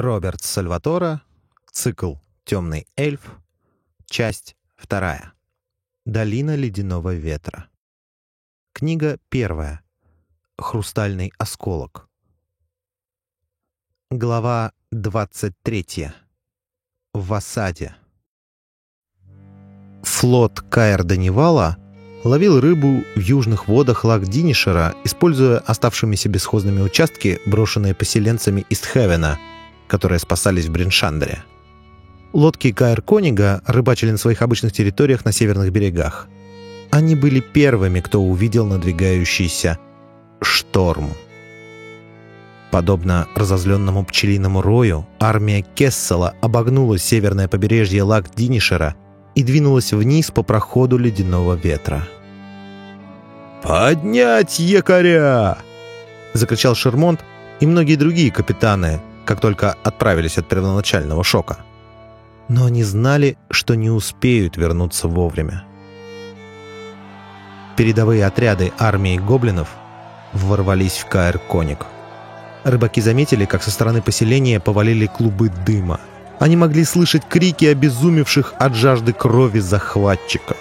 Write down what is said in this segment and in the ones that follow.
Роберт Сальватора, цикл «Темный эльф», часть вторая. «Долина ледяного ветра». Книга первая. «Хрустальный осколок». Глава 23. В осаде. Флот Каэр Данивала ловил рыбу в южных водах Лагдинишера, используя оставшимися бесхозными участки, брошенные поселенцами Истхевена, которые спасались в Бриншандере. Лодки Каэр Конига рыбачили на своих обычных территориях на северных берегах. Они были первыми, кто увидел надвигающийся шторм. Подобно разозленному пчелиному рою, армия Кессела обогнула северное побережье Лак-Динишера и двинулась вниз по проходу ледяного ветра. «Поднять якоря!» — закричал Шермонт и многие другие капитаны, как только отправились от первоначального шока. Но они знали, что не успеют вернуться вовремя. Передовые отряды армии гоблинов ворвались в Каэр-Коник. Рыбаки заметили, как со стороны поселения повалили клубы дыма. Они могли слышать крики обезумевших от жажды крови захватчиков.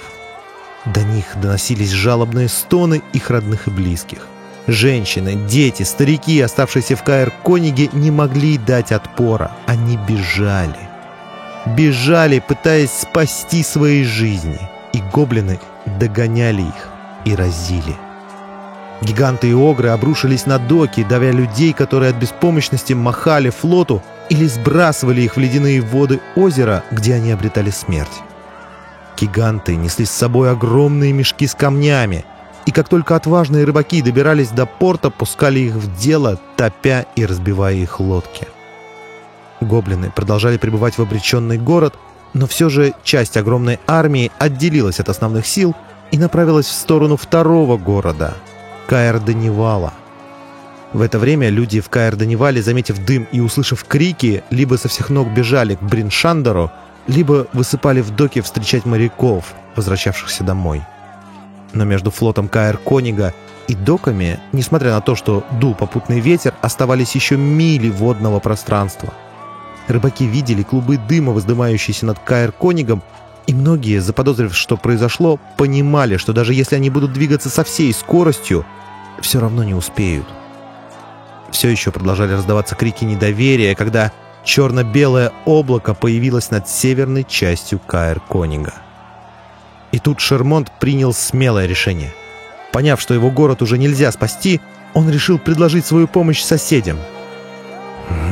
До них доносились жалобные стоны их родных и близких. Женщины, дети, старики, оставшиеся в Каэр-Кониге, не могли дать отпора. Они бежали. Бежали, пытаясь спасти свои жизни. И гоблины догоняли их и разили. Гиганты и огры обрушились на доки, давя людей, которые от беспомощности махали флоту или сбрасывали их в ледяные воды озера, где они обретали смерть. Гиганты несли с собой огромные мешки с камнями, и как только отважные рыбаки добирались до порта, пускали их в дело, топя и разбивая их лодки. Гоблины продолжали пребывать в обреченный город, но все же часть огромной армии отделилась от основных сил и направилась в сторону второго города — Каэр-Данивала. В это время люди в Каэр-Данивале, заметив дым и услышав крики, либо со всех ног бежали к Бриншандеру, либо высыпали в доки встречать моряков, возвращавшихся домой. Но между флотом Каэр Конига и доками, несмотря на то, что дул попутный ветер, оставались еще мили водного пространства. Рыбаки видели клубы дыма, воздымающиеся над Каэр Конигом, и многие, заподозрив, что произошло, понимали, что даже если они будут двигаться со всей скоростью, все равно не успеют. Все еще продолжали раздаваться крики недоверия, когда черно-белое облако появилось над северной частью Каэр-Конига. И тут Шермонт принял смелое решение. Поняв, что его город уже нельзя спасти, он решил предложить свою помощь соседям.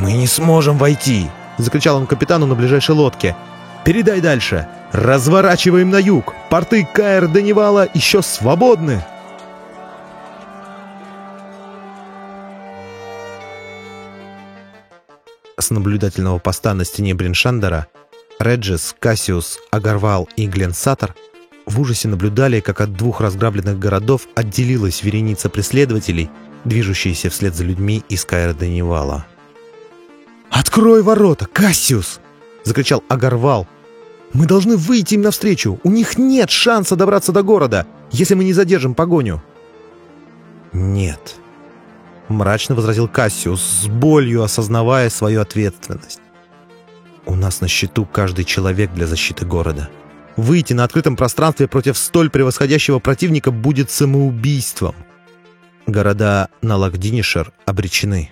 «Мы не сможем войти!» — закричал он капитану на ближайшей лодке. «Передай дальше! Разворачиваем на юг! Порты Каэр-Данивала еще свободны!» С наблюдательного поста на стене Бриншандера Реджис, Кассиус, Агарвал и Гленсатор в ужасе наблюдали, как от двух разграбленных городов отделилась вереница преследователей, движущиеся вслед за людьми из Каэра Данивала. «Открой ворота, Кассиус!» — закричал Агарвал. «Мы должны выйти им навстречу! У них нет шанса добраться до города, если мы не задержим погоню!» «Нет», — мрачно возразил Кассиус, с болью осознавая свою ответственность. «У нас на счету каждый человек для защиты города. Выйти на открытом пространстве против столь превосходящего противника будет самоубийством. Города на Лагдинишер обречены».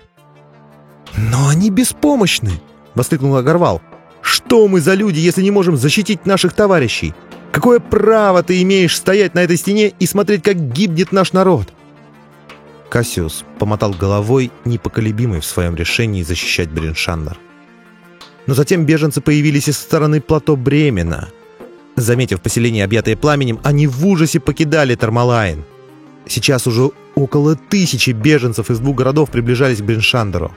«Но они беспомощны!» — воскликнул Агарвал. «Что мы за люди, если не можем защитить наших товарищей? Какое право ты имеешь стоять на этой стене и смотреть, как гибнет наш народ?» Кассиус помотал головой, непоколебимый в своем решении защищать Бриншандер. Но затем беженцы появились из стороны плато Бремена. Заметив поселение, объятое пламенем, они в ужасе покидали Тармалайн. Сейчас уже около тысячи беженцев из двух городов приближались к Бриншандеру.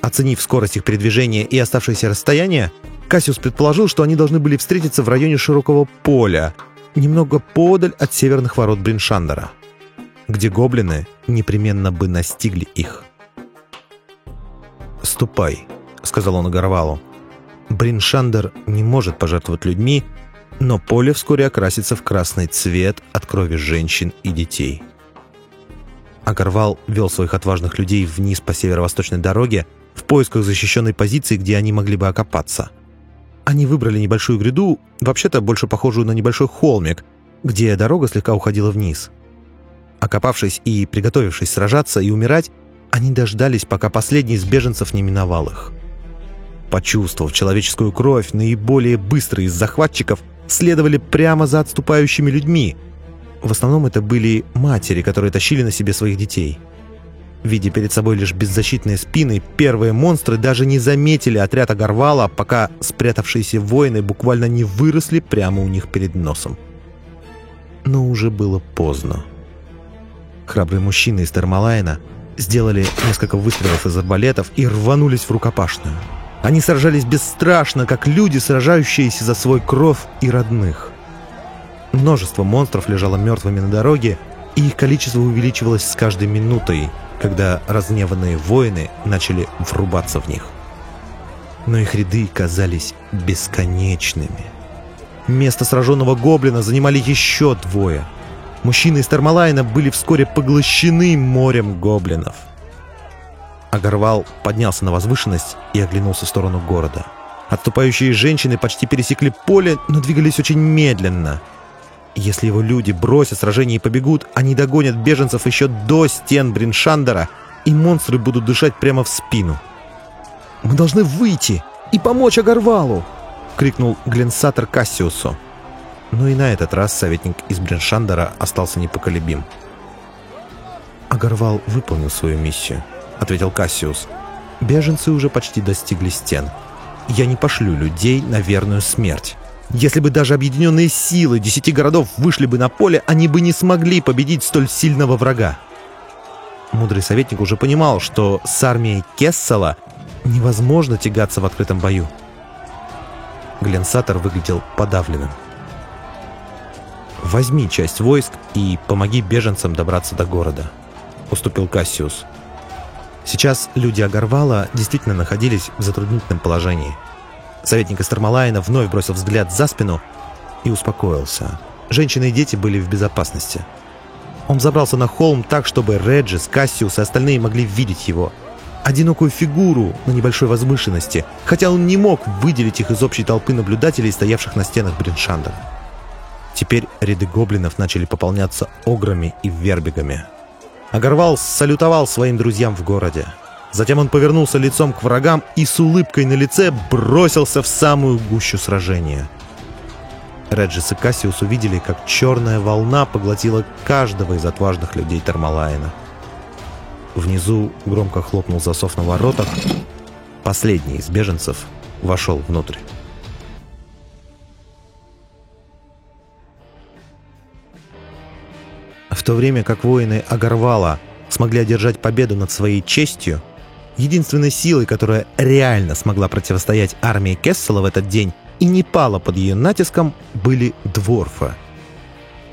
Оценив скорость их передвижения и оставшееся расстояние, Кассиус предположил, что они должны были встретиться в районе широкого поля, немного подаль от северных ворот Бриншандера где гоблины непременно бы настигли их. «Ступай», — сказал он Агарвалу. «Бриншандер не может пожертвовать людьми, но поле вскоре окрасится в красный цвет от крови женщин и детей». Агарвал вел своих отважных людей вниз по северо-восточной дороге в поисках защищенной позиции, где они могли бы окопаться. Они выбрали небольшую гряду, вообще-то больше похожую на небольшой холмик, где дорога слегка уходила вниз. Окопавшись и приготовившись сражаться и умирать, они дождались, пока последний из беженцев не миновал их. Почувствовав человеческую кровь, наиболее быстрые из захватчиков следовали прямо за отступающими людьми. В основном это были матери, которые тащили на себе своих детей. Видя перед собой лишь беззащитные спины, первые монстры даже не заметили отряд Агарвала, пока спрятавшиеся воины буквально не выросли прямо у них перед носом. Но уже было поздно. Храбрые мужчины из Термалайна сделали несколько выстрелов из арбалетов и рванулись в рукопашную. Они сражались бесстрашно, как люди, сражающиеся за свой кровь и родных. Множество монстров лежало мертвыми на дороге, и их количество увеличивалось с каждой минутой, когда разгневанные воины начали врубаться в них. Но их ряды казались бесконечными. Место сраженного гоблина занимали еще двое. Мужчины из Термалайна были вскоре поглощены морем гоблинов – Агарвал поднялся на возвышенность и оглянулся в сторону города. Отступающие женщины почти пересекли поле, но двигались очень медленно. Если его люди бросят сражение и побегут, они догонят беженцев еще до стен Бриншандера, и монстры будут дышать прямо в спину. «Мы должны выйти и помочь Агарвалу!» — крикнул Гленсатор Кассиусу. Но и на этот раз советник из Бриншандера остался непоколебим. Агарвал выполнил свою миссию —— ответил Кассиус. «Беженцы уже почти достигли стен. Я не пошлю людей на верную смерть. Если бы даже объединенные силы десяти городов вышли бы на поле, они бы не смогли победить столь сильного врага». Мудрый советник уже понимал, что с армией Кессела невозможно тягаться в открытом бою. Гленсатор выглядел подавленным. «Возьми часть войск и помоги беженцам добраться до города», — уступил Кассиус. Сейчас люди Агарвала действительно находились в затруднительном положении. Советник из вновь бросил взгляд за спину и успокоился. Женщины и дети были в безопасности. Он забрался на холм так, чтобы Реджис, Кассиус и остальные могли видеть его. Одинокую фигуру на небольшой возвышенности, хотя он не мог выделить их из общей толпы наблюдателей, стоявших на стенах Бриншандера. Теперь ряды гоблинов начали пополняться ограми и вербигами. Агарвал салютовал своим друзьям в городе. Затем он повернулся лицом к врагам и с улыбкой на лице бросился в самую гущу сражения. Реджис и Кассиус увидели, как черная волна поглотила каждого из отважных людей Термалайна. Внизу громко хлопнул засов на воротах. Последний из беженцев вошел внутрь. То время как воины Агарвала смогли одержать победу над своей честью, единственной силой, которая реально смогла противостоять армии Кессела в этот день и не пала под ее натиском, были дворфы.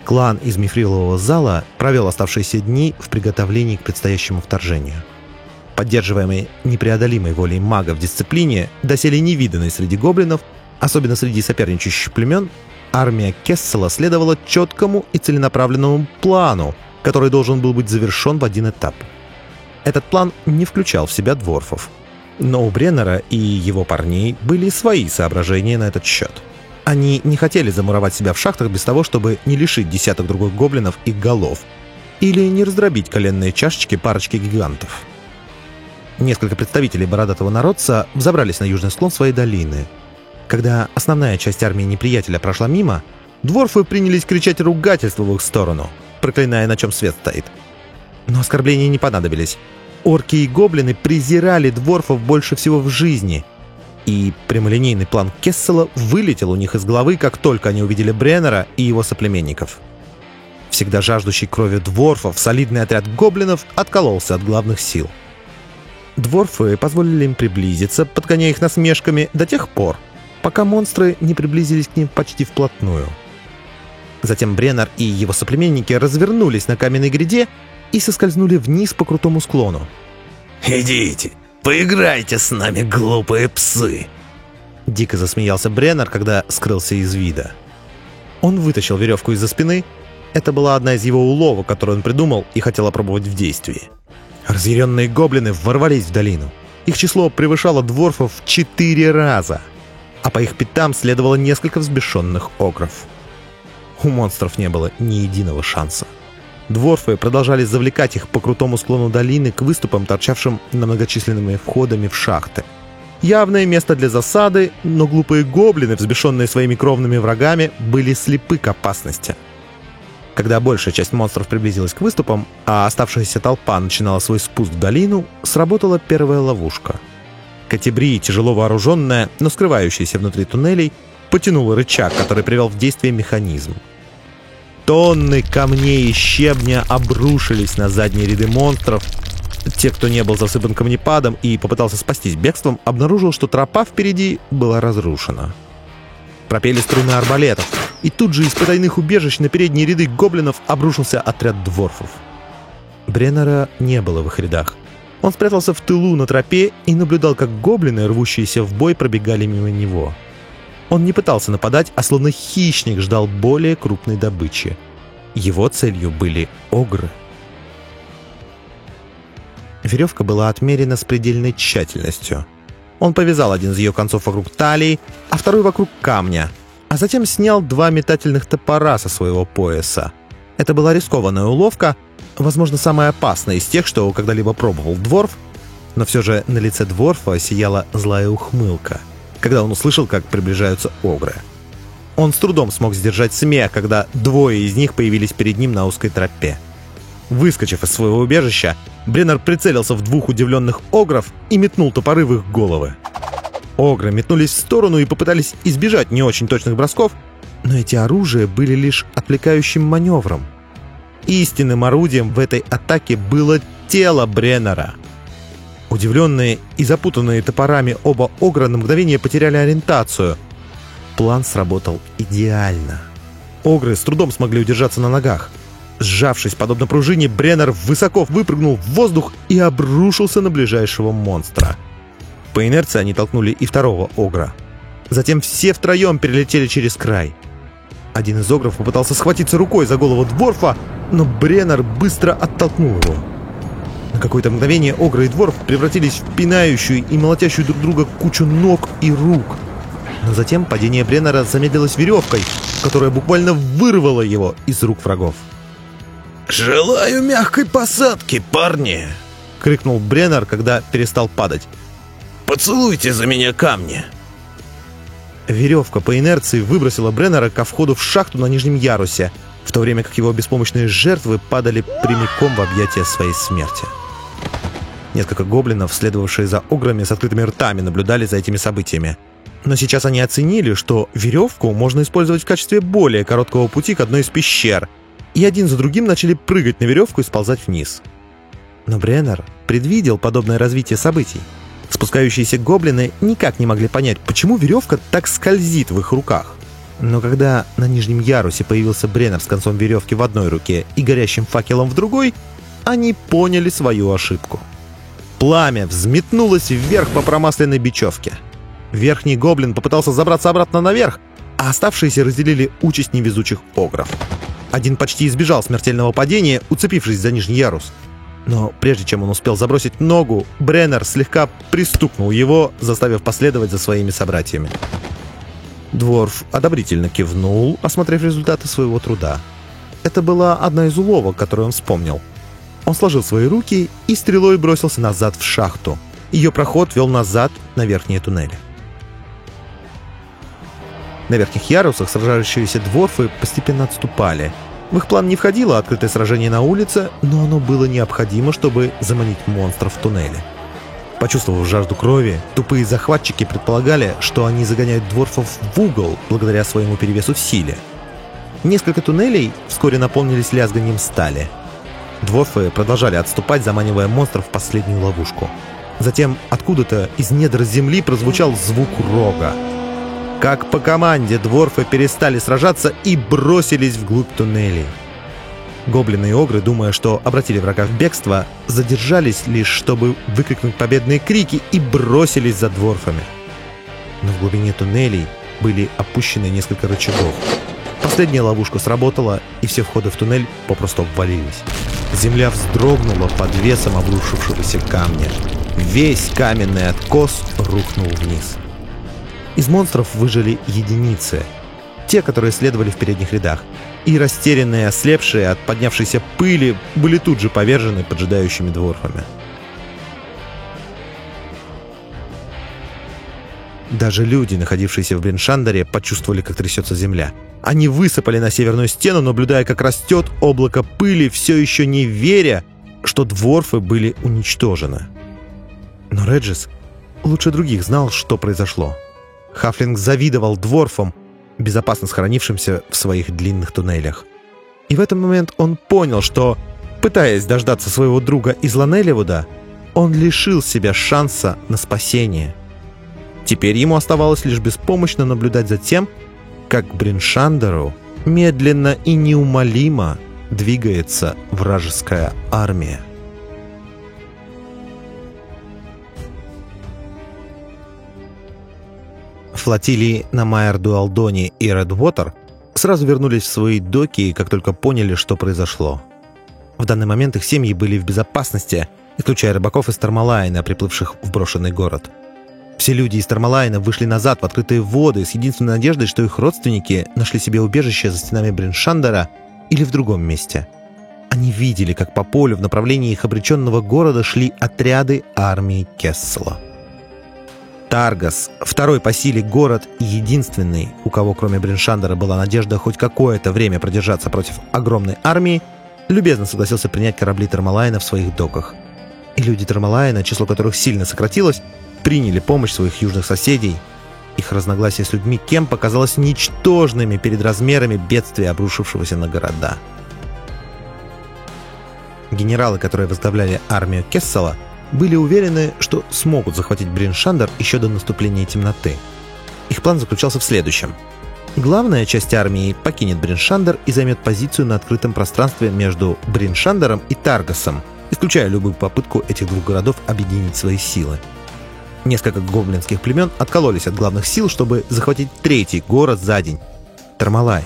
Клан из Мифрилового зала провел оставшиеся дни в приготовлении к предстоящему вторжению. Поддерживаемый непреодолимой волей мага в дисциплине, доселе невиданной среди гоблинов, особенно среди соперничающих племен, армия Кессела следовала четкому и целенаправленному плану, который должен был быть завершен в один этап. Этот план не включал в себя дворфов. Но у Бреннера и его парней были свои соображения на этот счет. Они не хотели замуровать себя в шахтах без того, чтобы не лишить десяток других гоблинов их голов или не раздробить коленные чашечки парочки гигантов. Несколько представителей бородатого народца взобрались на южный склон своей долины – когда основная часть армии неприятеля прошла мимо, дворфы принялись кричать ругательство в их сторону, проклиная, на чем свет стоит. Но оскорбления не понадобились. Орки и гоблины презирали дворфов больше всего в жизни. И прямолинейный план Кессела вылетел у них из головы, как только они увидели Бреннера и его соплеменников. Всегда жаждущий крови дворфов, солидный отряд гоблинов откололся от главных сил. Дворфы позволили им приблизиться, подгоняя их насмешками до тех пор, пока монстры не приблизились к ним почти вплотную. Затем Бреннер и его соплеменники развернулись на каменной гряде и соскользнули вниз по крутому склону. «Идите, поиграйте с нами, глупые псы!» Дико засмеялся Бреннер, когда скрылся из вида. Он вытащил веревку из-за спины. Это была одна из его уловок, которую он придумал и хотел опробовать в действии. Разъяренные гоблины ворвались в долину. Их число превышало дворфов в четыре раза, а по их пятам следовало несколько взбешенных огров. У монстров не было ни единого шанса. Дворфы продолжали завлекать их по крутому склону долины к выступам, торчавшим на многочисленными входами в шахты. Явное место для засады, но глупые гоблины, взбешенные своими кровными врагами, были слепы к опасности. Когда большая часть монстров приблизилась к выступам, а оставшаяся толпа начинала свой спуск в долину, сработала первая ловушка. Катебри, тяжело вооруженная, но скрывающаяся внутри туннелей, потянула рычаг, который привел в действие механизм. Тонны камней и щебня обрушились на задние ряды монстров. Те, кто не был засыпан камнепадом и попытался спастись бегством, обнаружил, что тропа впереди была разрушена. Пропели струны арбалетов, и тут же из потайных убежищ на передние ряды гоблинов обрушился отряд дворфов. Бреннера не было в их рядах. Он спрятался в тылу на тропе и наблюдал, как гоблины, рвущиеся в бой, пробегали мимо него. Он не пытался нападать, а словно хищник ждал более крупной добычи. Его целью были огры. Веревка была отмерена с предельной тщательностью. Он повязал один из ее концов вокруг талии, а второй вокруг камня, а затем снял два метательных топора со своего пояса. Это была рискованная уловка, возможно, самая опасная из тех, что когда-либо пробовал Дворф, но все же на лице Дворфа сияла злая ухмылка — когда он услышал, как приближаются огры. Он с трудом смог сдержать смех, когда двое из них появились перед ним на узкой тропе. Выскочив из своего убежища, Бреннер прицелился в двух удивленных огров и метнул топоры в их головы. Огры метнулись в сторону и попытались избежать не очень точных бросков, но эти оружия были лишь отвлекающим маневром. Истинным орудием в этой атаке было тело Бреннера — Удивленные и запутанные топорами оба огра на мгновение потеряли ориентацию. План сработал идеально. Огры с трудом смогли удержаться на ногах. Сжавшись подобно пружине, Бреннер высоко выпрыгнул в воздух и обрушился на ближайшего монстра. По инерции они толкнули и второго огра. Затем все втроем перелетели через край. Один из огров попытался схватиться рукой за голову Дворфа, но Бреннер быстро оттолкнул его. На какое-то мгновение Огра и Дворф превратились в пинающую и молотящую друг друга кучу ног и рук. Но затем падение Бреннера замедлилось веревкой, которая буквально вырвала его из рук врагов. «Желаю мягкой посадки, парни!» — крикнул Бреннер, когда перестал падать. «Поцелуйте за меня камни!» Веревка по инерции выбросила Бреннера ко входу в шахту на нижнем ярусе, в то время как его беспомощные жертвы падали прямиком в объятия своей смерти. Несколько гоблинов, следовавшие за ограми с открытыми ртами, наблюдали за этими событиями. Но сейчас они оценили, что веревку можно использовать в качестве более короткого пути к одной из пещер, и один за другим начали прыгать на веревку и сползать вниз. Но Бреннер предвидел подобное развитие событий. Спускающиеся гоблины никак не могли понять, почему веревка так скользит в их руках. Но когда на нижнем ярусе появился Бреннер с концом веревки в одной руке и горящим факелом в другой, они поняли свою ошибку. Пламя взметнулось вверх по промасленной бечевке. Верхний гоблин попытался забраться обратно наверх, а оставшиеся разделили участь невезучих огров. Один почти избежал смертельного падения, уцепившись за нижний ярус. Но прежде чем он успел забросить ногу, Бреннер слегка пристукнул его, заставив последовать за своими собратьями. Дворф одобрительно кивнул, осмотрев результаты своего труда. Это была одна из уловок, которую он вспомнил — он сложил свои руки и стрелой бросился назад в шахту. Ее проход вел назад на верхние туннели. На верхних ярусах сражающиеся дворфы постепенно отступали. В их план не входило открытое сражение на улице, но оно было необходимо, чтобы заманить монстров в туннели. Почувствовав жажду крови, тупые захватчики предполагали, что они загоняют дворфов в угол благодаря своему перевесу в силе. Несколько туннелей вскоре наполнились лязганием стали – Дворфы продолжали отступать, заманивая монстров в последнюю ловушку. Затем откуда-то из недр земли прозвучал звук рога. Как по команде дворфы перестали сражаться и бросились вглубь туннелей. Гоблины и огры, думая, что обратили врага в бегство, задержались лишь, чтобы выкрикнуть победные крики и бросились за дворфами. Но в глубине туннелей были опущены несколько рычагов. Последняя ловушка сработала, и все входы в туннель попросту обвалились. Земля вздрогнула под весом обрушившегося камня. Весь каменный откос рухнул вниз. Из монстров выжили единицы. Те, которые следовали в передних рядах. И растерянные, ослепшие от поднявшейся пыли, были тут же повержены поджидающими дворфами. Даже люди, находившиеся в Бриншандере, почувствовали, как трясется земля. Они высыпали на северную стену, наблюдая, как растет облако пыли, все еще не веря, что дворфы были уничтожены. Но Реджис лучше других знал, что произошло. Хафлинг завидовал дворфам, безопасно сохранившимся в своих длинных туннелях. И в этот момент он понял, что, пытаясь дождаться своего друга из Ланелевуда, он лишил себя шанса на спасение. Теперь ему оставалось лишь беспомощно наблюдать за тем, как Бриншандеру медленно и неумолимо двигается вражеская армия. Флотилии на Майер-Дуалдоне и Редвотер сразу вернулись в свои доки, как только поняли, что произошло. В данный момент их семьи были в безопасности, исключая рыбаков из Тармалайна, приплывших в брошенный город. Все люди из Тармалайна вышли назад в открытые воды с единственной надеждой, что их родственники нашли себе убежище за стенами Бриншандера или в другом месте. Они видели, как по полю в направлении их обреченного города шли отряды армии Кессела. Таргас, второй по силе город и единственный, у кого кроме Бриншандера была надежда хоть какое-то время продержаться против огромной армии, любезно согласился принять корабли Термалайна в своих доках. И люди Термалайна, число которых сильно сократилось, приняли помощь своих южных соседей. Их разногласия с людьми Кем показалось ничтожными перед размерами бедствия, обрушившегося на города. Генералы, которые возглавляли армию Кессела, были уверены, что смогут захватить Бриншандер еще до наступления темноты. Их план заключался в следующем. Главная часть армии покинет Бриншандер и займет позицию на открытом пространстве между Бриншандером и Таргасом, исключая любую попытку этих двух городов объединить свои силы. Несколько гоблинских племен откололись от главных сил, чтобы захватить третий город за день – Тармалай.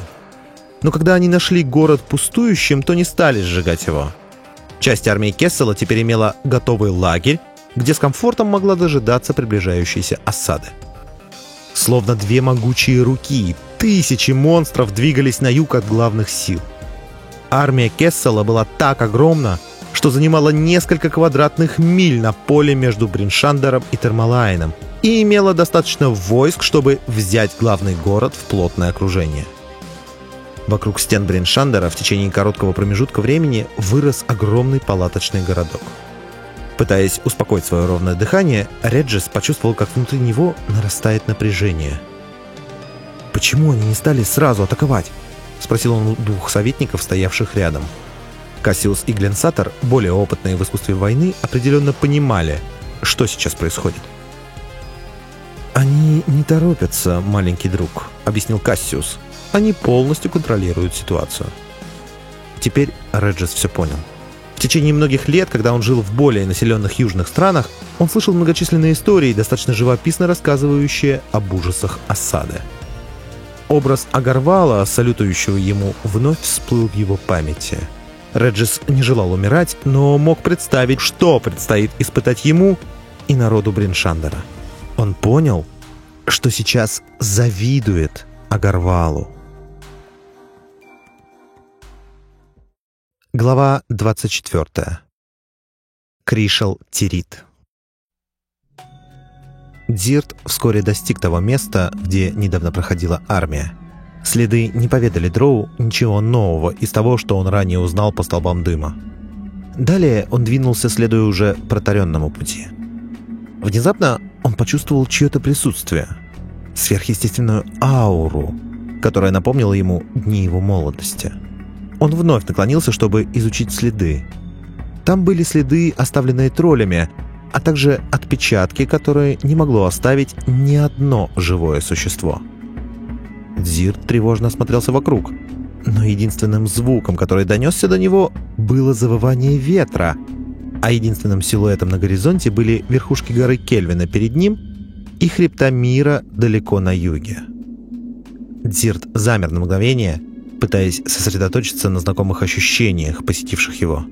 Но когда они нашли город пустующим, то не стали сжигать его – Часть армии Кессела теперь имела готовый лагерь, где с комфортом могла дожидаться приближающейся осады. Словно две могучие руки, тысячи монстров двигались на юг от главных сил. Армия Кессела была так огромна, что занимала несколько квадратных миль на поле между Бриншандером и Термалайном и имела достаточно войск, чтобы взять главный город в плотное окружение. Вокруг стен Бриншандера в течение короткого промежутка времени вырос огромный палаточный городок. Пытаясь успокоить свое ровное дыхание, Реджис почувствовал, как внутри него нарастает напряжение. «Почему они не стали сразу атаковать?» — спросил он двух советников, стоявших рядом. Кассиус и Гленсатор, более опытные в искусстве войны, определенно понимали, что сейчас происходит. «Они не торопятся, маленький друг», — объяснил Кассиус. Они полностью контролируют ситуацию. Теперь Реджес все понял. В течение многих лет, когда он жил в более населенных южных странах, он слышал многочисленные истории, достаточно живописно рассказывающие об ужасах осады. Образ Агарвала, салютующего ему, вновь всплыл в его памяти. Реджис не желал умирать, но мог представить, что предстоит испытать ему и народу Бриншандера. Он понял, что сейчас завидует Агарвалу. Глава 24. Кришел Тирит. Дзирт вскоре достиг того места, где недавно проходила армия. Следы не поведали Дроу ничего нового из того, что он ранее узнал по столбам дыма. Далее он двинулся, следуя уже протаренному пути. Внезапно он почувствовал чье-то присутствие, сверхъестественную ауру, которая напомнила ему дни его молодости – он вновь наклонился, чтобы изучить следы. Там были следы, оставленные троллями, а также отпечатки, которые не могло оставить ни одно живое существо. Зирт тревожно осмотрелся вокруг, но единственным звуком, который донесся до него, было завывание ветра, а единственным силуэтом на горизонте были верхушки горы Кельвина перед ним и хребта мира далеко на юге. Дзирт замер на мгновение — пытаясь сосредоточиться на знакомых ощущениях, посетивших его.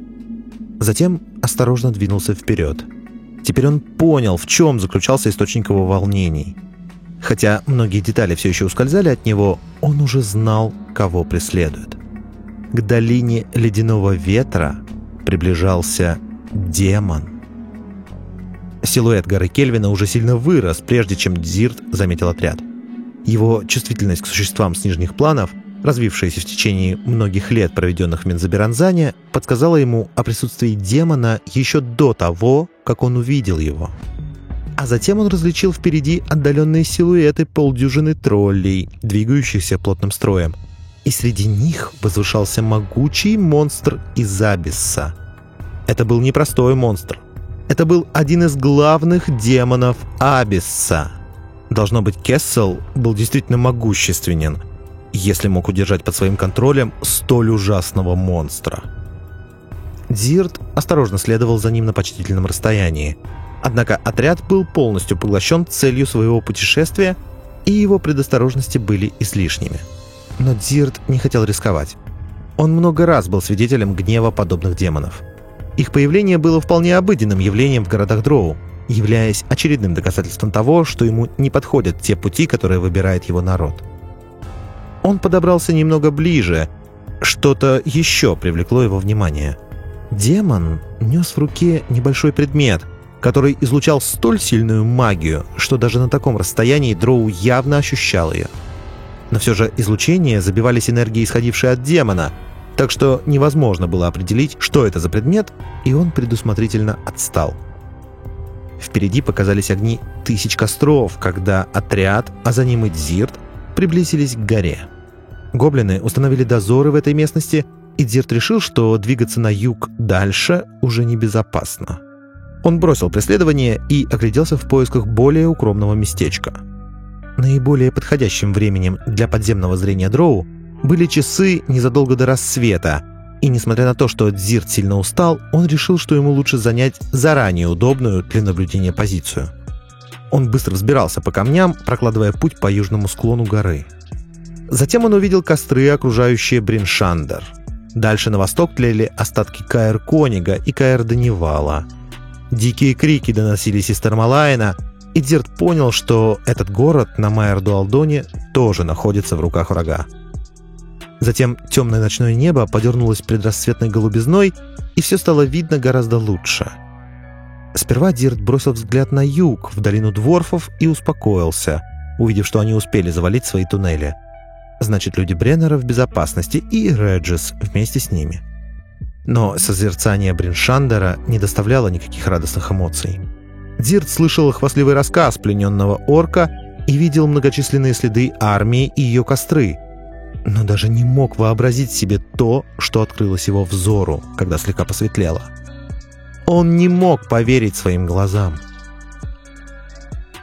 Затем осторожно двинулся вперед. Теперь он понял, в чем заключался источник его волнений. Хотя многие детали все еще ускользали от него, он уже знал, кого преследует. К долине ледяного ветра приближался демон. Силуэт горы Кельвина уже сильно вырос, прежде чем Дзирт заметил отряд. Его чувствительность к существам с нижних планов, развившаяся в течение многих лет, проведенных в Мензаберанзане, подсказала ему о присутствии демона еще до того, как он увидел его. А затем он различил впереди отдаленные силуэты полдюжины троллей, двигающихся плотным строем. И среди них возвышался могучий монстр из Абисса. Это был непростой монстр. Это был один из главных демонов Абисса. Должно быть, Кессел был действительно могущественен, если мог удержать под своим контролем столь ужасного монстра. Дирт осторожно следовал за ним на почтительном расстоянии. Однако отряд был полностью поглощен целью своего путешествия, и его предосторожности были излишними. Но Дирт не хотел рисковать. Он много раз был свидетелем гнева подобных демонов – их появление было вполне обыденным явлением в городах Дроу, являясь очередным доказательством того, что ему не подходят те пути, которые выбирает его народ. Он подобрался немного ближе. Что-то еще привлекло его внимание. Демон нес в руке небольшой предмет, который излучал столь сильную магию, что даже на таком расстоянии Дроу явно ощущал ее. Но все же излучение забивались энергией, исходившей от демона — так что невозможно было определить, что это за предмет, и он предусмотрительно отстал. Впереди показались огни тысяч костров, когда отряд, а за ним и Дзирт, приблизились к горе. Гоблины установили дозоры в этой местности, и Дзирт решил, что двигаться на юг дальше уже небезопасно. Он бросил преследование и огляделся в поисках более укромного местечка. Наиболее подходящим временем для подземного зрения Дроу были часы незадолго до рассвета, и несмотря на то, что Дзирт сильно устал, он решил, что ему лучше занять заранее удобную для наблюдения позицию. Он быстро взбирался по камням, прокладывая путь по южному склону горы. Затем он увидел костры, окружающие Бриншандер. Дальше на восток тлели остатки Каэр Конига и Каэр Данивала. Дикие крики доносились из Термалайна, и Дзирт понял, что этот город на Майер-Дуалдоне тоже находится в руках врага. Затем темное ночное небо подернулось предрассветной голубизной, и все стало видно гораздо лучше. Сперва Дирт бросил взгляд на юг, в долину дворфов, и успокоился, увидев, что они успели завалить свои туннели. Значит, люди Бреннера в безопасности и Реджис вместе с ними. Но созерцание Бриншандера не доставляло никаких радостных эмоций. Дирт слышал хвастливый рассказ плененного орка и видел многочисленные следы армии и ее костры, но даже не мог вообразить себе то, что открылось его взору, когда слегка посветлело. Он не мог поверить своим глазам.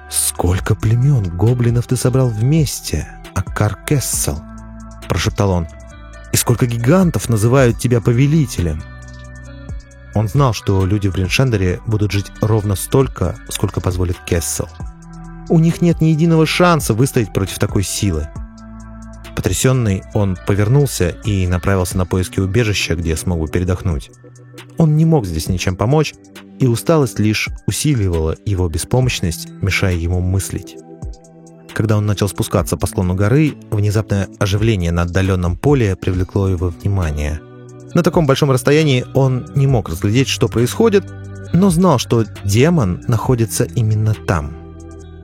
«Сколько племен гоблинов ты собрал вместе, Акаркессел?» – прошептал он. «И сколько гигантов называют тебя повелителем?» Он знал, что люди в Бриншендере будут жить ровно столько, сколько позволит Кессел. У них нет ни единого шанса выстоять против такой силы. Потрясенный, он повернулся и направился на поиски убежища, где смог бы передохнуть. Он не мог здесь ничем помочь, и усталость лишь усиливала его беспомощность, мешая ему мыслить. Когда он начал спускаться по склону горы, внезапное оживление на отдаленном поле привлекло его внимание. На таком большом расстоянии он не мог разглядеть, что происходит, но знал, что демон находится именно там –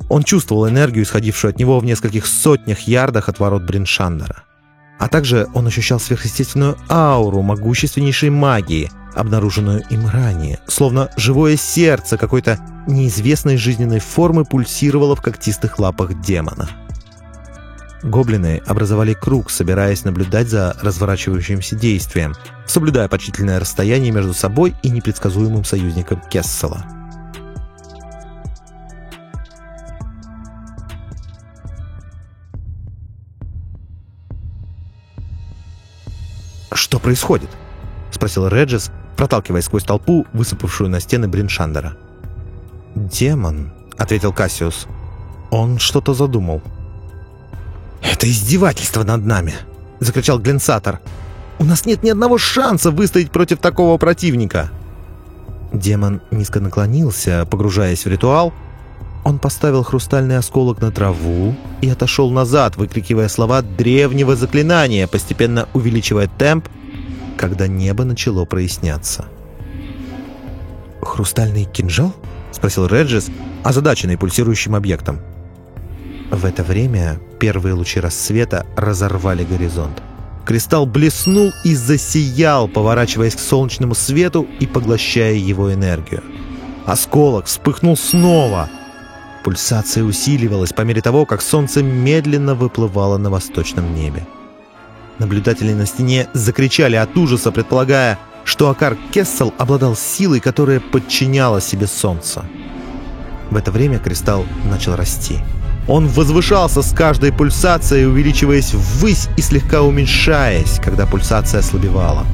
он чувствовал энергию, исходившую от него в нескольких сотнях ярдах от ворот Бриншандера. А также он ощущал сверхъестественную ауру могущественнейшей магии, обнаруженную им ранее, словно живое сердце какой-то неизвестной жизненной формы пульсировало в когтистых лапах демона. Гоблины образовали круг, собираясь наблюдать за разворачивающимся действием, соблюдая почтительное расстояние между собой и непредсказуемым союзником Кессела. «Что происходит?» — спросил Реджес, проталкиваясь сквозь толпу, высыпавшую на стены Бриншандера. «Демон», — ответил Кассиус. «Он что-то задумал». «Это издевательство над нами!» — закричал Гленсатор. «У нас нет ни одного шанса выстоять против такого противника!» Демон низко наклонился, погружаясь в ритуал. Он поставил хрустальный осколок на траву и отошел назад, выкрикивая слова древнего заклинания, постепенно увеличивая темп, когда небо начало проясняться. «Хрустальный кинжал?» — спросил Реджис, озадаченный пульсирующим объектом. В это время первые лучи рассвета разорвали горизонт. Кристалл блеснул и засиял, поворачиваясь к солнечному свету и поглощая его энергию. Осколок вспыхнул снова. Пульсация усиливалась по мере того, как солнце медленно выплывало на восточном небе. Наблюдатели на стене закричали от ужаса, предполагая, что Акар Кессел обладал силой, которая подчиняла себе солнце. В это время кристалл начал расти. Он возвышался с каждой пульсацией, увеличиваясь ввысь и слегка уменьшаясь, когда пульсация ослабевала.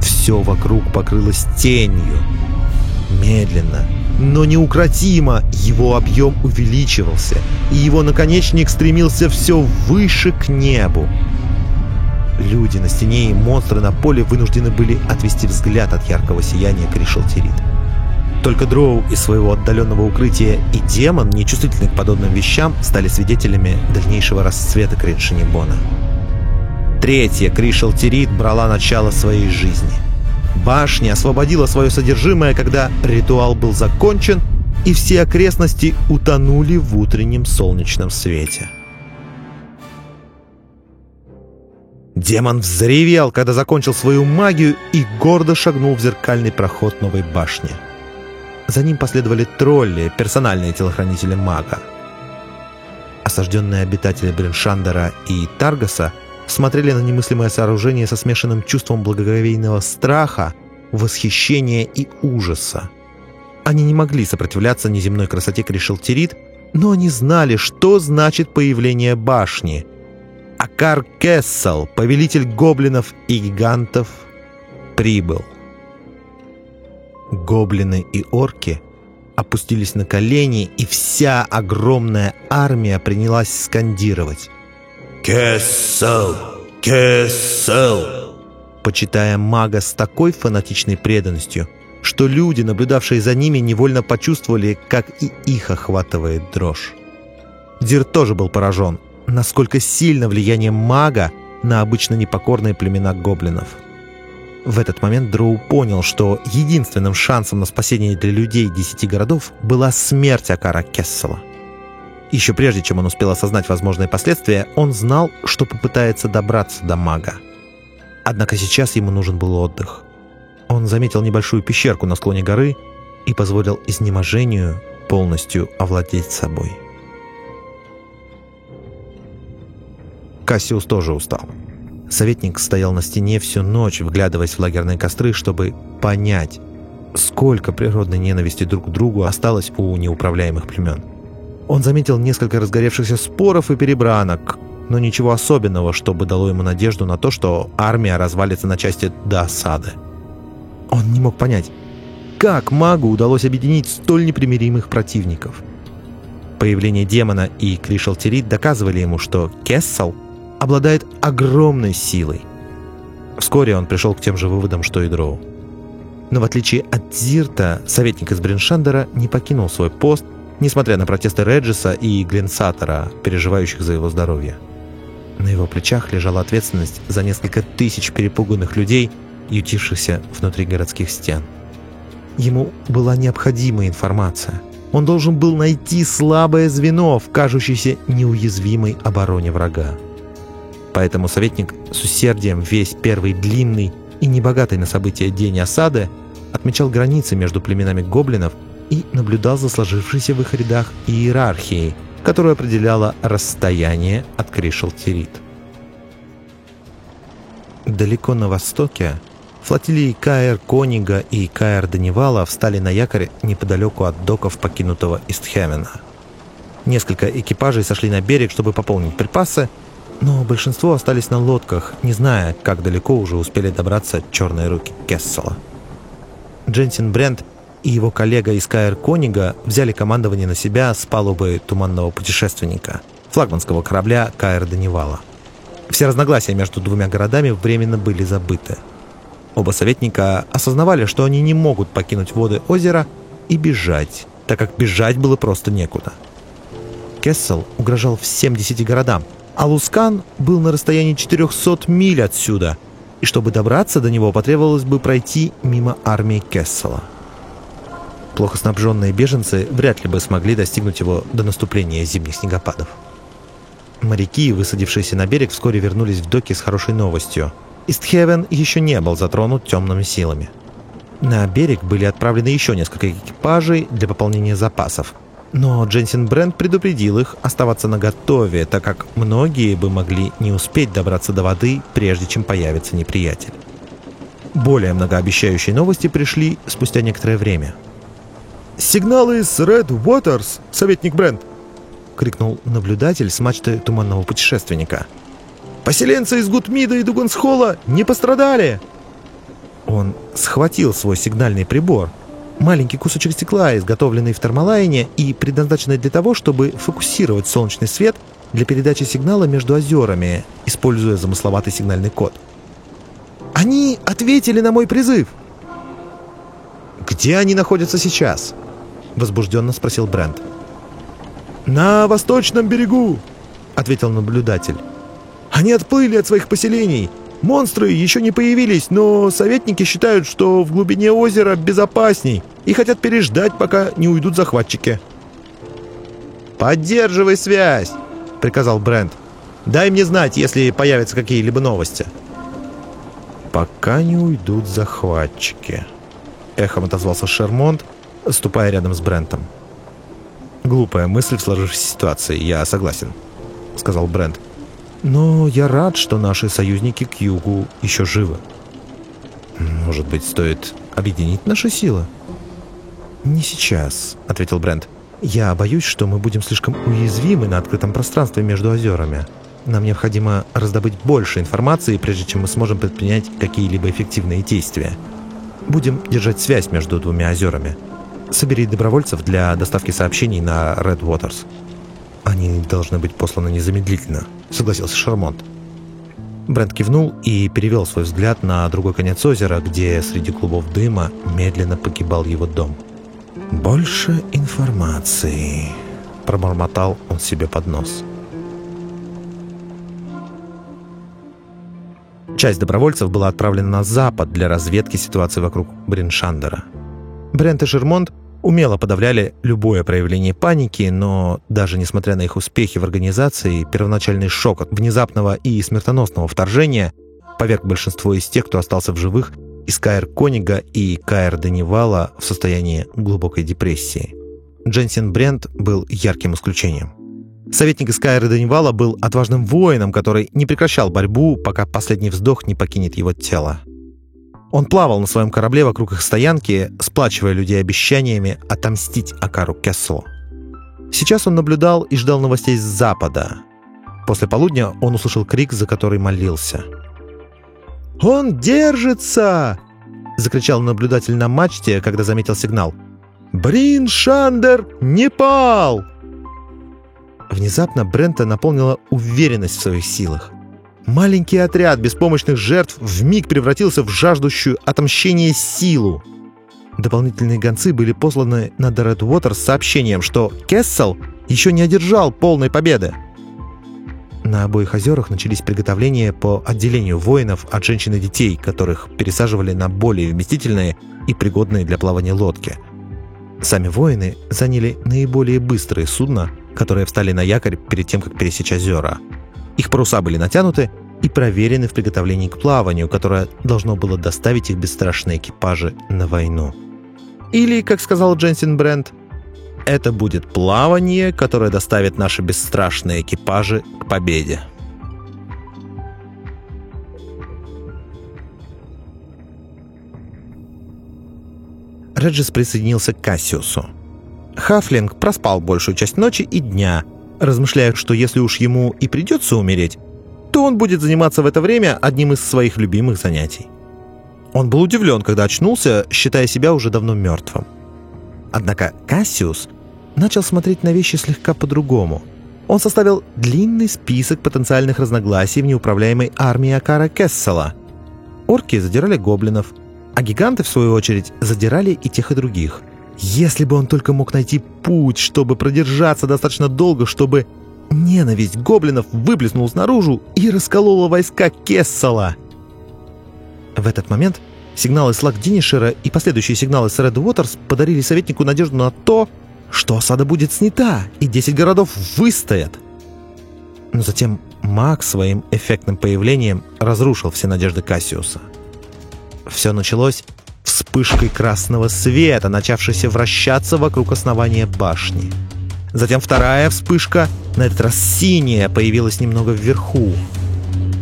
Все вокруг покрылось тенью. Медленно, но неукротимо его объем увеличивался, и его наконечник стремился все выше к небу. Люди на стене и монстры на поле вынуждены были отвести взгляд от яркого сияния Кришелтерит. Только Дроу из своего отдаленного укрытия и демон, нечувствительный к подобным вещам, стали свидетелями дальнейшего расцвета Криншинибона. Третья Кришелтерит брала начало своей жизни. Башня освободила свое содержимое, когда ритуал был закончен, и все окрестности утонули в утреннем солнечном свете. Демон взревел, когда закончил свою магию и гордо шагнул в зеркальный проход новой башни. За ним последовали тролли, персональные телохранители мага. Осажденные обитатели Бриншандера и Таргаса смотрели на немыслимое сооружение со смешанным чувством благоговейного страха, восхищения и ужаса. Они не могли сопротивляться неземной красоте Кришелтерит, но они знали, что значит появление башни — Акар Кессел, повелитель гоблинов и гигантов, прибыл. Гоблины и орки опустились на колени, и вся огромная армия принялась скандировать «Кессел! Кессел!» почитая мага с такой фанатичной преданностью, что люди, наблюдавшие за ними, невольно почувствовали, как и их охватывает дрожь. Дзирт тоже был поражен – насколько сильно влияние мага на обычно непокорные племена гоблинов. В этот момент Дроу понял, что единственным шансом на спасение для людей десяти городов была смерть Акара Кессела. Еще прежде, чем он успел осознать возможные последствия, он знал, что попытается добраться до мага. Однако сейчас ему нужен был отдых. Он заметил небольшую пещерку на склоне горы и позволил изнеможению полностью овладеть собой. Кассиус тоже устал. Советник стоял на стене всю ночь, вглядываясь в лагерные костры, чтобы понять, сколько природной ненависти друг к другу осталось у неуправляемых племен. Он заметил несколько разгоревшихся споров и перебранок, но ничего особенного, чтобы дало ему надежду на то, что армия развалится на части до осады. Он не мог понять, как магу удалось объединить столь непримиримых противников. Появление демона и Кришелтерит доказывали ему, что Кессел — обладает огромной силой. Вскоре он пришел к тем же выводам, что и Дроу. Но в отличие от Зирта, советник из Бриншандера не покинул свой пост, несмотря на протесты Реджиса и Гленсатора, переживающих за его здоровье. На его плечах лежала ответственность за несколько тысяч перепуганных людей, ютившихся внутри городских стен. Ему была необходима информация. Он должен был найти слабое звено в кажущейся неуязвимой обороне врага. Поэтому советник с усердием весь первый длинный и небогатый на события день осады отмечал границы между племенами гоблинов и наблюдал за сложившейся в их рядах иерархией, которая определяла расстояние от Кришелтерит. Далеко на востоке флотилии Каэр Конига и Каэр Данивала встали на якорь неподалеку от доков покинутого Истхемена. Несколько экипажей сошли на берег, чтобы пополнить припасы, но большинство остались на лодках, не зная, как далеко уже успели добраться черные руки Кессела. Дженсен Брент и его коллега из Каэр Конига взяли командование на себя с палубы туманного путешественника, флагманского корабля Каэр Данивала. Все разногласия между двумя городами временно были забыты. Оба советника осознавали, что они не могут покинуть воды озера и бежать, так как бежать было просто некуда. Кессел угрожал всем десяти городам, а Лускан был на расстоянии 400 миль отсюда, и чтобы добраться до него, потребовалось бы пройти мимо армии Кессела. Плохо снабженные беженцы вряд ли бы смогли достигнуть его до наступления зимних снегопадов. Моряки, высадившиеся на берег, вскоре вернулись в доки с хорошей новостью. Истхевен еще не был затронут темными силами. На берег были отправлены еще несколько экипажей для пополнения запасов. Но Дженсен Брент предупредил их оставаться наготове, так как многие бы могли не успеть добраться до воды, прежде чем появится неприятель. Более многообещающие новости пришли спустя некоторое время. «Сигналы с Red Waters, советник Брент!» — крикнул наблюдатель с мачты туманного путешественника. «Поселенцы из Гутмида и Дугансхола не пострадали!» Он схватил свой сигнальный прибор, маленький кусочек стекла, изготовленный в термолайне и предназначенный для того, чтобы фокусировать солнечный свет для передачи сигнала между озерами, используя замысловатый сигнальный код. «Они ответили на мой призыв!» «Где они находятся сейчас?» — возбужденно спросил Брент. «На восточном берегу», — ответил наблюдатель. «Они отплыли от своих поселений. Монстры еще не появились, но советники считают, что в глубине озера безопасней и хотят переждать, пока не уйдут захватчики». «Поддерживай связь!» — приказал Брент. «Дай мне знать, если появятся какие-либо новости». «Пока не уйдут захватчики», — эхом отозвался Шермонт, ступая рядом с Брентом. «Глупая мысль в сложившейся ситуации, я согласен», — сказал Брент. «Но я рад, что наши союзники к югу еще живы. Может быть, стоит объединить наши силы?» «Не сейчас», — ответил Брент. «Я боюсь, что мы будем слишком уязвимы на открытом пространстве между озерами. Нам необходимо раздобыть больше информации, прежде чем мы сможем предпринять какие-либо эффективные действия. Будем держать связь между двумя озерами. Собери добровольцев для доставки сообщений на Red Waters. Они должны быть посланы незамедлительно, согласился Шармонт. Брент кивнул и перевел свой взгляд на другой конец озера, где среди клубов дыма медленно погибал его дом. «Больше информации», — пробормотал он себе под нос. Часть добровольцев была отправлена на запад для разведки ситуации вокруг Бриншандера. Брент и Жермонт умело подавляли любое проявление паники, но даже несмотря на их успехи в организации, первоначальный шок от внезапного и смертоносного вторжения поверг большинство из тех, кто остался в живых, из Каэр Конига и Каэр Денивала в состоянии глубокой депрессии. Дженсен Брент был ярким исключением. Советник из Каэра Денивала был отважным воином, который не прекращал борьбу, пока последний вздох не покинет его тело. Он плавал на своем корабле вокруг их стоянки, сплачивая людей обещаниями отомстить Акару Кесслу. Сейчас он наблюдал и ждал новостей с запада. После полудня он услышал крик, за который молился. «Он держится!» — закричал наблюдатель на мачте, когда заметил сигнал. «Брин Шандер не пал!» Внезапно Брента наполнила уверенность в своих силах. Маленький отряд беспомощных жертв вмиг превратился в жаждущую отомщения силу. Дополнительные гонцы были посланы на Red с сообщением, что Кессел еще не одержал полной победы. На обоих озерах начались приготовления по отделению воинов от женщин и детей, которых пересаживали на более вместительные и пригодные для плавания лодки. Сами воины заняли наиболее быстрые судна, которые встали на якорь перед тем, как пересечь озера – их паруса были натянуты и проверены в приготовлении к плаванию, которое должно было доставить их бесстрашные экипажи на войну. Или, как сказал Дженсен Брент, это будет плавание, которое доставит наши бесстрашные экипажи к победе. Реджис присоединился к Кассиусу. Хафлинг проспал большую часть ночи и дня – размышляя, что если уж ему и придется умереть, то он будет заниматься в это время одним из своих любимых занятий. Он был удивлен, когда очнулся, считая себя уже давно мертвым. Однако Кассиус начал смотреть на вещи слегка по-другому. Он составил длинный список потенциальных разногласий в неуправляемой армии Акара Кессела. Орки задирали гоблинов, а гиганты, в свою очередь, задирали и тех, и других. Если бы он только мог найти путь, чтобы продержаться достаточно долго, чтобы ненависть гоблинов выплеснулась наружу и расколола войска Кессала. В этот момент сигналы Слак Динишера и последующие сигналы с Ред Уотерс подарили советнику надежду на то, что осада будет снята, и 10 городов выстоят. Но затем маг своим эффектным появлением разрушил все надежды Кассиуса. Все началось вспышкой красного света, начавшейся вращаться вокруг основания башни. Затем вторая вспышка, на этот раз синяя, появилась немного вверху.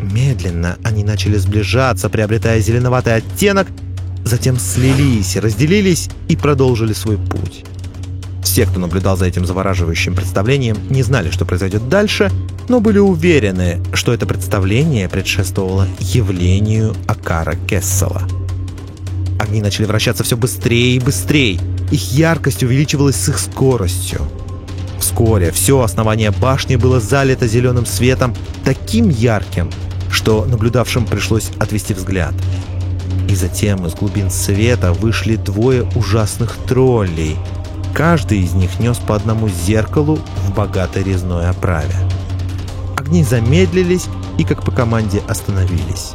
Медленно они начали сближаться, приобретая зеленоватый оттенок, затем слились, разделились и продолжили свой путь. Все, кто наблюдал за этим завораживающим представлением, не знали, что произойдет дальше, но были уверены, что это представление предшествовало явлению Акара Кессела. Огни начали вращаться все быстрее и быстрее. Их яркость увеличивалась с их скоростью. Вскоре все основание башни было залито зеленым светом, таким ярким, что наблюдавшим пришлось отвести взгляд. И затем из глубин света вышли двое ужасных троллей. Каждый из них нес по одному зеркалу в богатой резной оправе. Огни замедлились и, как по команде, остановились.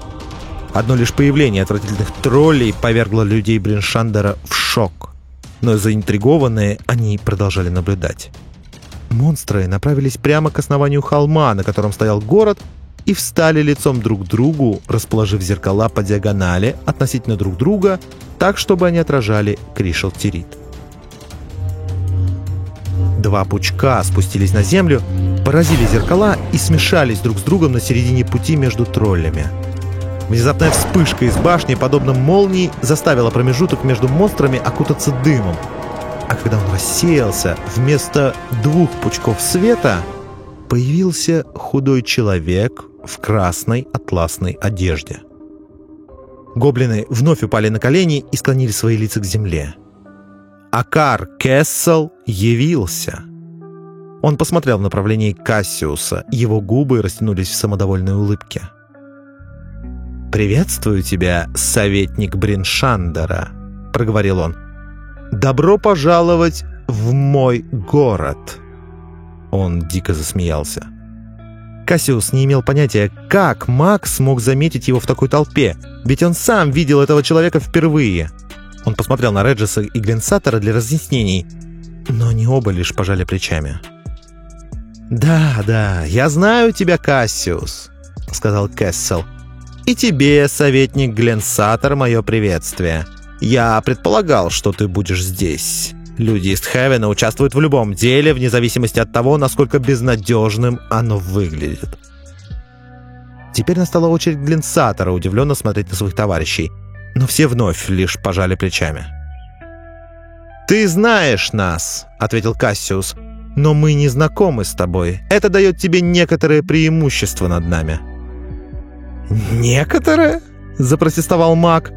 Одно лишь появление отвратительных троллей повергло людей Бриншандера в шок. Но заинтригованные они продолжали наблюдать. Монстры направились прямо к основанию холма, на котором стоял город, и встали лицом друг к другу, расположив зеркала по диагонали относительно друг друга, так, чтобы они отражали Кришел-Тирит. Два пучка спустились на землю, поразили зеркала и смешались друг с другом на середине пути между троллями. Внезапная вспышка из башни, подобно молнии, заставила промежуток между монстрами окутаться дымом. А когда он рассеялся, вместо двух пучков света появился худой человек в красной атласной одежде. Гоблины вновь упали на колени и склонили свои лица к земле. Акар Кессел явился. Он посмотрел в направлении Кассиуса, его губы растянулись в самодовольной улыбке. «Приветствую тебя, советник Бриншандера», — проговорил он. «Добро пожаловать в мой город!» Он дико засмеялся. Кассиус не имел понятия, как Макс смог заметить его в такой толпе, ведь он сам видел этого человека впервые. Он посмотрел на Реджеса и Гленсатора для разъяснений, но они оба лишь пожали плечами. «Да, да, я знаю тебя, Кассиус», — сказал Кессел. «И тебе, советник Гленсатор, мое приветствие. Я предполагал, что ты будешь здесь. Люди из Хевена участвуют в любом деле, вне зависимости от того, насколько безнадежным оно выглядит». Теперь настала очередь Гленсатора удивленно смотреть на своих товарищей, но все вновь лишь пожали плечами. «Ты знаешь нас», — ответил Кассиус, — «но мы не знакомы с тобой. Это дает тебе некоторое преимущество над нами». «Некоторое?» — запротестовал маг.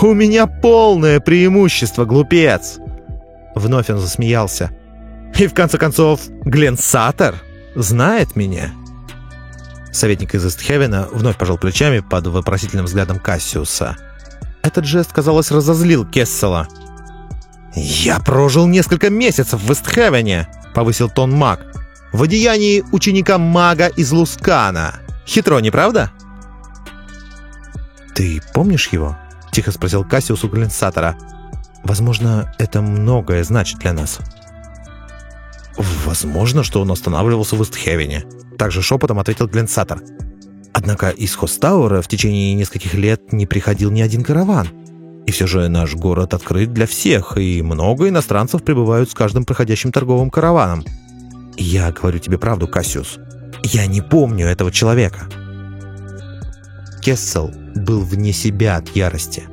«У меня полное преимущество, глупец!» Вновь он засмеялся. «И в конце концов, Глен Саттер знает меня». Советник из Эстхевена вновь пожал плечами под вопросительным взглядом Кассиуса. Этот жест, казалось, разозлил Кессела. «Я прожил несколько месяцев в Эстхевене», — повысил тон маг. «В одеянии ученика мага из Лускана. Хитро, не правда?» «Ты помнишь его?» — тихо спросил Кассиус у Глинсатора. «Возможно, это многое значит для нас». «Возможно, что он останавливался в Истхевене», — также шепотом ответил Глинсатор. «Однако из Хостаура в течение нескольких лет не приходил ни один караван. И все же наш город открыт для всех, и много иностранцев прибывают с каждым проходящим торговым караваном. Я говорю тебе правду, Кассиус. Я не помню этого человека». Кессел был вне себя от ярости.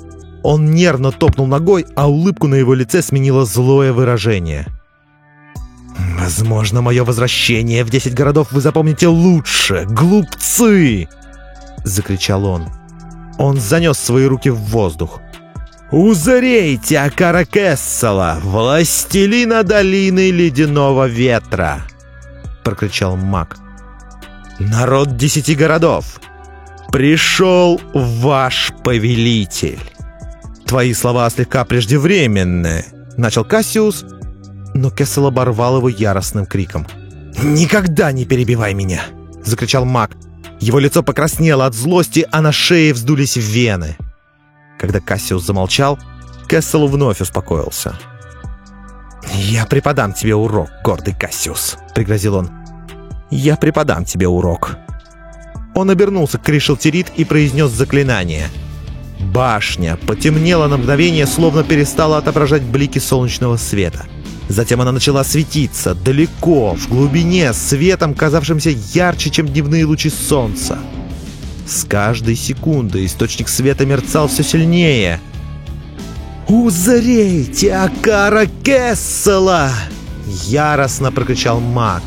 Он нервно топнул ногой, а улыбку на его лице сменило злое выражение. «Возможно, мое возвращение в десять городов вы запомните лучше, глупцы!» Закричал он. Он занес свои руки в воздух. «Узрейте Акара Кессела, властелина долины ледяного ветра!» Прокричал маг. «Народ десяти городов! Пришел ваш повелитель. Твои слова слегка преждевременны, начал Кассиус, но Кессел оборвал его яростным криком. «Никогда не перебивай меня!» — закричал маг. Его лицо покраснело от злости, а на шее вздулись вены. Когда Кассиус замолчал, Кессел вновь успокоился. «Я преподам тебе урок, гордый Кассиус», — пригрозил он. «Я преподам тебе урок». Он обернулся к Кришелтерит и произнес заклинание. Башня потемнела на мгновение, словно перестала отображать блики солнечного света. Затем она начала светиться далеко, в глубине, светом, казавшимся ярче, чем дневные лучи солнца. С каждой секундой источник света мерцал все сильнее. «Узрейте Акара Кессела!» — яростно прокричал маг.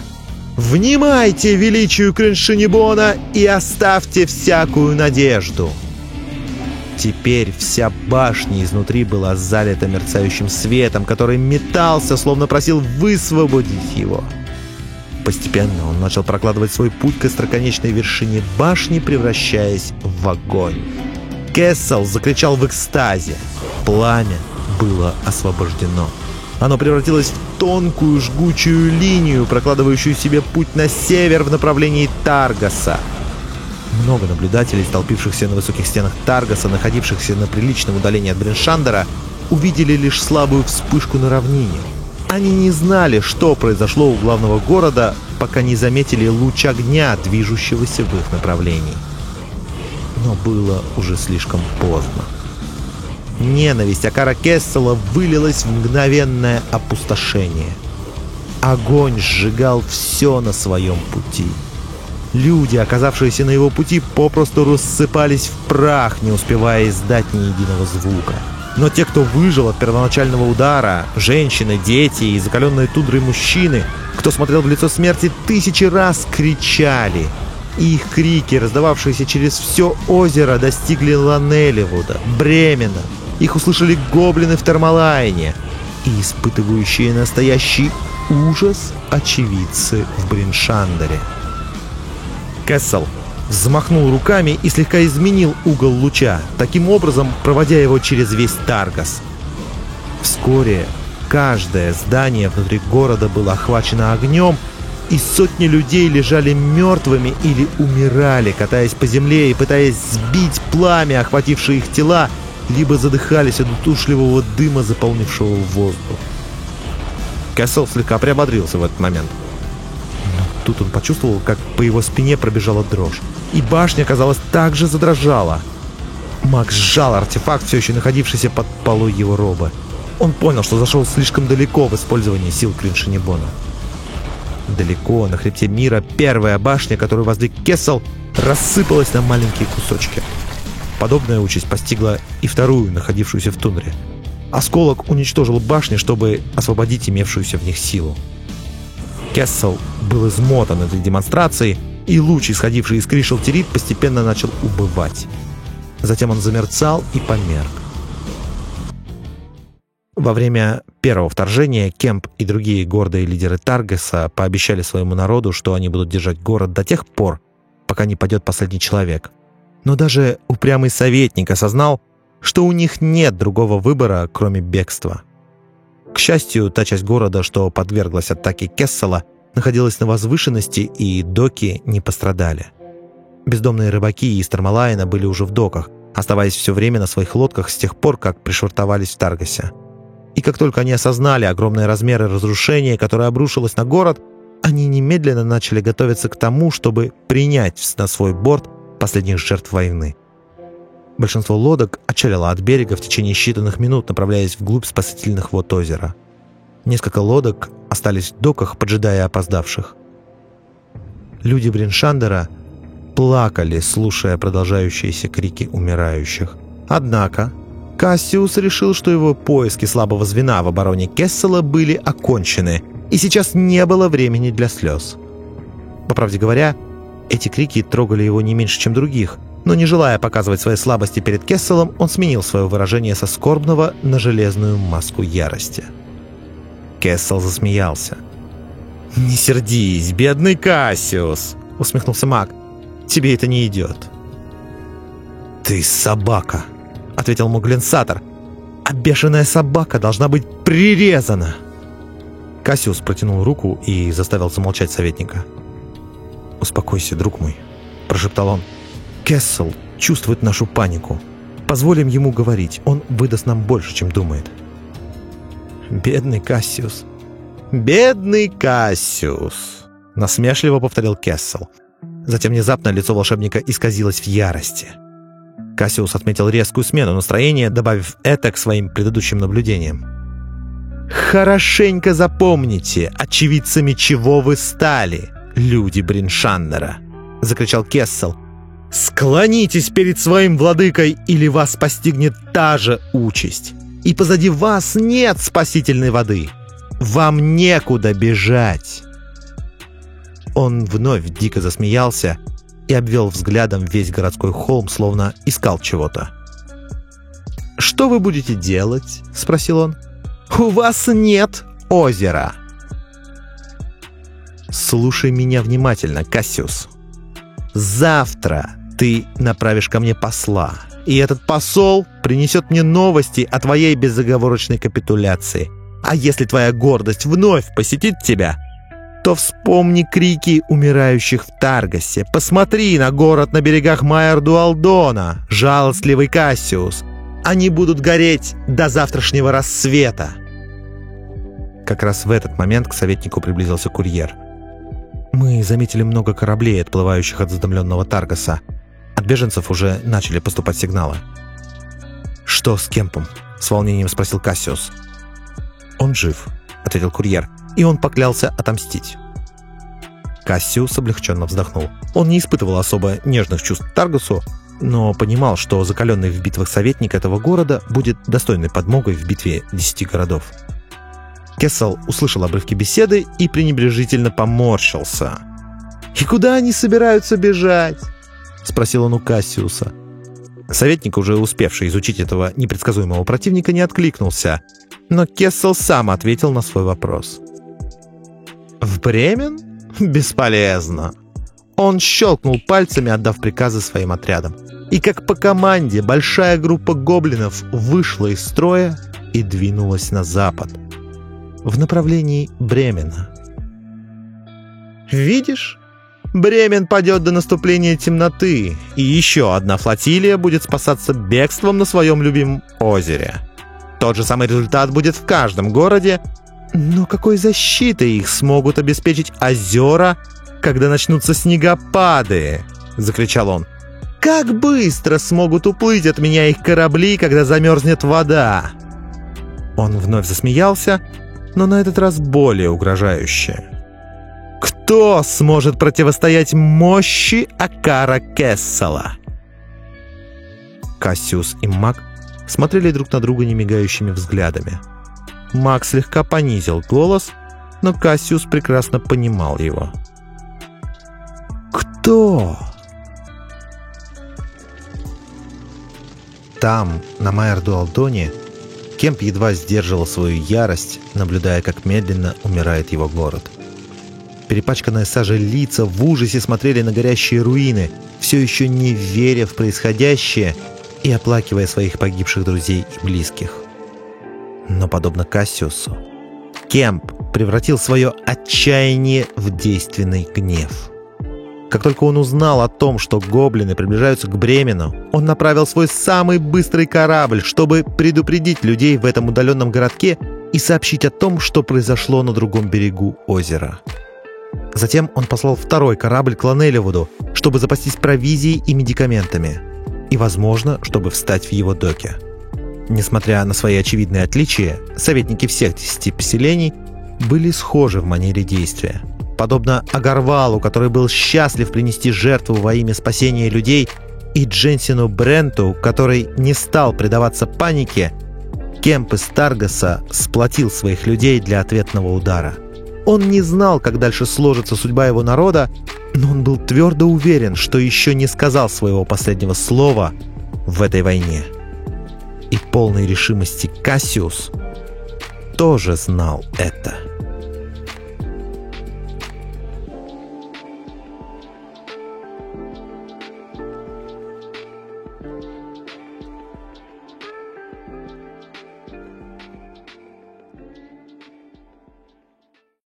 Внимайте величию Криншинибона и оставьте всякую надежду!» Теперь вся башня изнутри была залита мерцающим светом, который метался, словно просил высвободить его. Постепенно он начал прокладывать свой путь к остроконечной вершине башни, превращаясь в огонь. Кессел закричал в экстазе. Пламя было освобождено. Оно превратилось в тонкую жгучую линию, прокладывающую себе путь на север в направлении Таргаса. Много наблюдателей, столпившихся на высоких стенах Таргаса, находившихся на приличном удалении от Бреншандера, увидели лишь слабую вспышку на равнине. Они не знали, что произошло у главного города, пока не заметили луч огня, движущегося в их направлении. Но было уже слишком поздно. Ненависть Акара Кессела вылилась в мгновенное опустошение. Огонь сжигал все на своем пути. Люди, оказавшиеся на его пути, попросту рассыпались в прах, не успевая издать ни единого звука. Но те, кто выжил от первоначального удара, женщины, дети и закаленные тундрой мужчины, кто смотрел в лицо смерти тысячи раз, кричали. И их крики, раздававшиеся через все озеро, достигли Ланелевуда, Бремена, их услышали гоблины в Термалайне и испытывающие настоящий ужас очевидцы в Бриншандере. Кессел взмахнул руками и слегка изменил угол луча, таким образом проводя его через весь Таргас. Вскоре каждое здание внутри города было охвачено огнем, и сотни людей лежали мертвыми или умирали, катаясь по земле и пытаясь сбить пламя, охватившее их тела, либо задыхались от утушливого дыма, заполнившего воздух. Кессел слегка приободрился в этот момент. Но тут он почувствовал, как по его спине пробежала дрожь. И башня, казалось, также задрожала. Макс сжал артефакт, все еще находившийся под полой его роба. Он понял, что зашел слишком далеко в использовании сил Клиншинибона. Далеко, на хребте мира, первая башня, которую воздвиг Кессел, рассыпалась на маленькие кусочки. Подобная участь постигла и вторую, находившуюся в тундре. Осколок уничтожил башни, чтобы освободить имевшуюся в них силу. Кессел был измотан этой демонстрацией, и луч, исходивший из Кришел Терит, постепенно начал убывать. Затем он замерцал и померк. Во время первого вторжения Кемп и другие гордые лидеры Таргеса пообещали своему народу, что они будут держать город до тех пор, пока не падет последний человек. Но даже упрямый советник осознал, что у них нет другого выбора, кроме бегства. К счастью, та часть города, что подверглась атаке Кессела, находилась на возвышенности, и доки не пострадали. Бездомные рыбаки из Термалайна были уже в доках, оставаясь все время на своих лодках с тех пор, как пришвартовались в Таргасе. И как только они осознали огромные размеры разрушения, которое обрушилось на город, они немедленно начали готовиться к тому, чтобы принять на свой борт последних жертв войны. Большинство лодок отчалило от берега в течение считанных минут, направляясь вглубь спасательных вод озера. Несколько лодок остались в доках, поджидая опоздавших. Люди Бриншандера плакали, слушая продолжающиеся крики умирающих. Однако Кассиус решил, что его поиски слабого звена в обороне Кессела были окончены, и сейчас не было времени для слез. По правде говоря, эти крики трогали его не меньше, чем других, но не желая показывать свои слабости перед Кесселом, он сменил свое выражение со скорбного на железную маску ярости. Кессел засмеялся. «Не сердись, бедный Кассиус!» — усмехнулся маг. «Тебе это не идет». «Ты собака», — ответил муглинсатор. «А бешеная собака должна быть прирезана». Кассиус протянул руку и заставил замолчать советника. «Успокойся, друг мой», — прошептал он. «Кессел чувствует нашу панику. Позволим ему говорить, он выдаст нам больше, чем думает». «Бедный Кассиус! Бедный Кассиус!» — насмешливо повторил Кессел. Затем внезапно лицо волшебника исказилось в ярости. Кассиус отметил резкую смену настроения, добавив это к своим предыдущим наблюдениям. «Хорошенько запомните, очевидцами чего вы стали, люди Бриншаннера!» — закричал Кессел. «Склонитесь перед своим владыкой, или вас постигнет та же участь. И позади вас нет спасительной воды. Вам некуда бежать!» Он вновь дико засмеялся и обвел взглядом весь городской холм, словно искал чего-то. «Что вы будете делать?» — спросил он. «У вас нет озера!» «Слушай меня внимательно, Кассиус. Завтра ты направишь ко мне посла, и этот посол принесет мне новости о твоей безоговорочной капитуляции. А если твоя гордость вновь посетит тебя, то вспомни крики умирающих в Таргасе. Посмотри на город на берегах Майер-Дуалдона, жалостливый Кассиус. Они будут гореть до завтрашнего рассвета. Как раз в этот момент к советнику приблизился курьер. Мы заметили много кораблей, отплывающих от задымленного Таргаса. От беженцев уже начали поступать сигналы. «Что с Кемпом?» — с волнением спросил Кассиус. «Он жив», — ответил курьер и он поклялся отомстить. Кассиус облегченно вздохнул. Он не испытывал особо нежных чувств к Таргусу, но понимал, что закаленный в битвах советник этого города будет достойной подмогой в битве десяти городов. Кессел услышал обрывки беседы и пренебрежительно поморщился. «И куда они собираются бежать?» — спросил он у Кассиуса. Советник, уже успевший изучить этого непредсказуемого противника, не откликнулся, но Кессел сам ответил на свой вопрос. В Бремен? Бесполезно. Он щелкнул пальцами, отдав приказы своим отрядам. И как по команде большая группа гоблинов вышла из строя и двинулась на запад, в направлении Бремена. «Видишь? Бремен падет до наступления темноты, и еще одна флотилия будет спасаться бегством на своем любимом озере. Тот же самый результат будет в каждом городе, но какой защитой их смогут обеспечить озера, когда начнутся снегопады?» — закричал он. «Как быстро смогут уплыть от меня их корабли, когда замерзнет вода?» Он вновь засмеялся, но на этот раз более угрожающе. «Кто сможет противостоять мощи Акара Кессела?» Кассиус и Мак смотрели друг на друга немигающими взглядами. Макс слегка понизил голос, но Кассиус прекрасно понимал его. «Кто?» Там, на Майер-Дуалдоне, Кемп едва сдерживал свою ярость, наблюдая, как медленно умирает его город. Перепачканные сажей лица в ужасе смотрели на горящие руины, все еще не веря в происходящее и оплакивая своих погибших друзей и близких. Но, подобно Кассиусу, Кемп превратил свое отчаяние в действенный гнев. Как только он узнал о том, что гоблины приближаются к Бремену, он направил свой самый быстрый корабль, чтобы предупредить людей в этом удаленном городке и сообщить о том, что произошло на другом берегу озера. Затем он послал второй корабль к Ланелевуду, чтобы запастись провизией и медикаментами, и, возможно, чтобы встать в его доке. Несмотря на свои очевидные отличия, советники всех десяти поселений были схожи в манере действия. Подобно Агарвалу, который был счастлив принести жертву во имя спасения людей, и Дженсину Бренту, который не стал предаваться панике, Кемп из Таргаса сплотил своих людей для ответного удара. Он не знал, как дальше сложится судьба его народа, но он был твердо уверен, что еще не сказал своего последнего слова в этой войне и полной решимости Кассиус тоже знал это.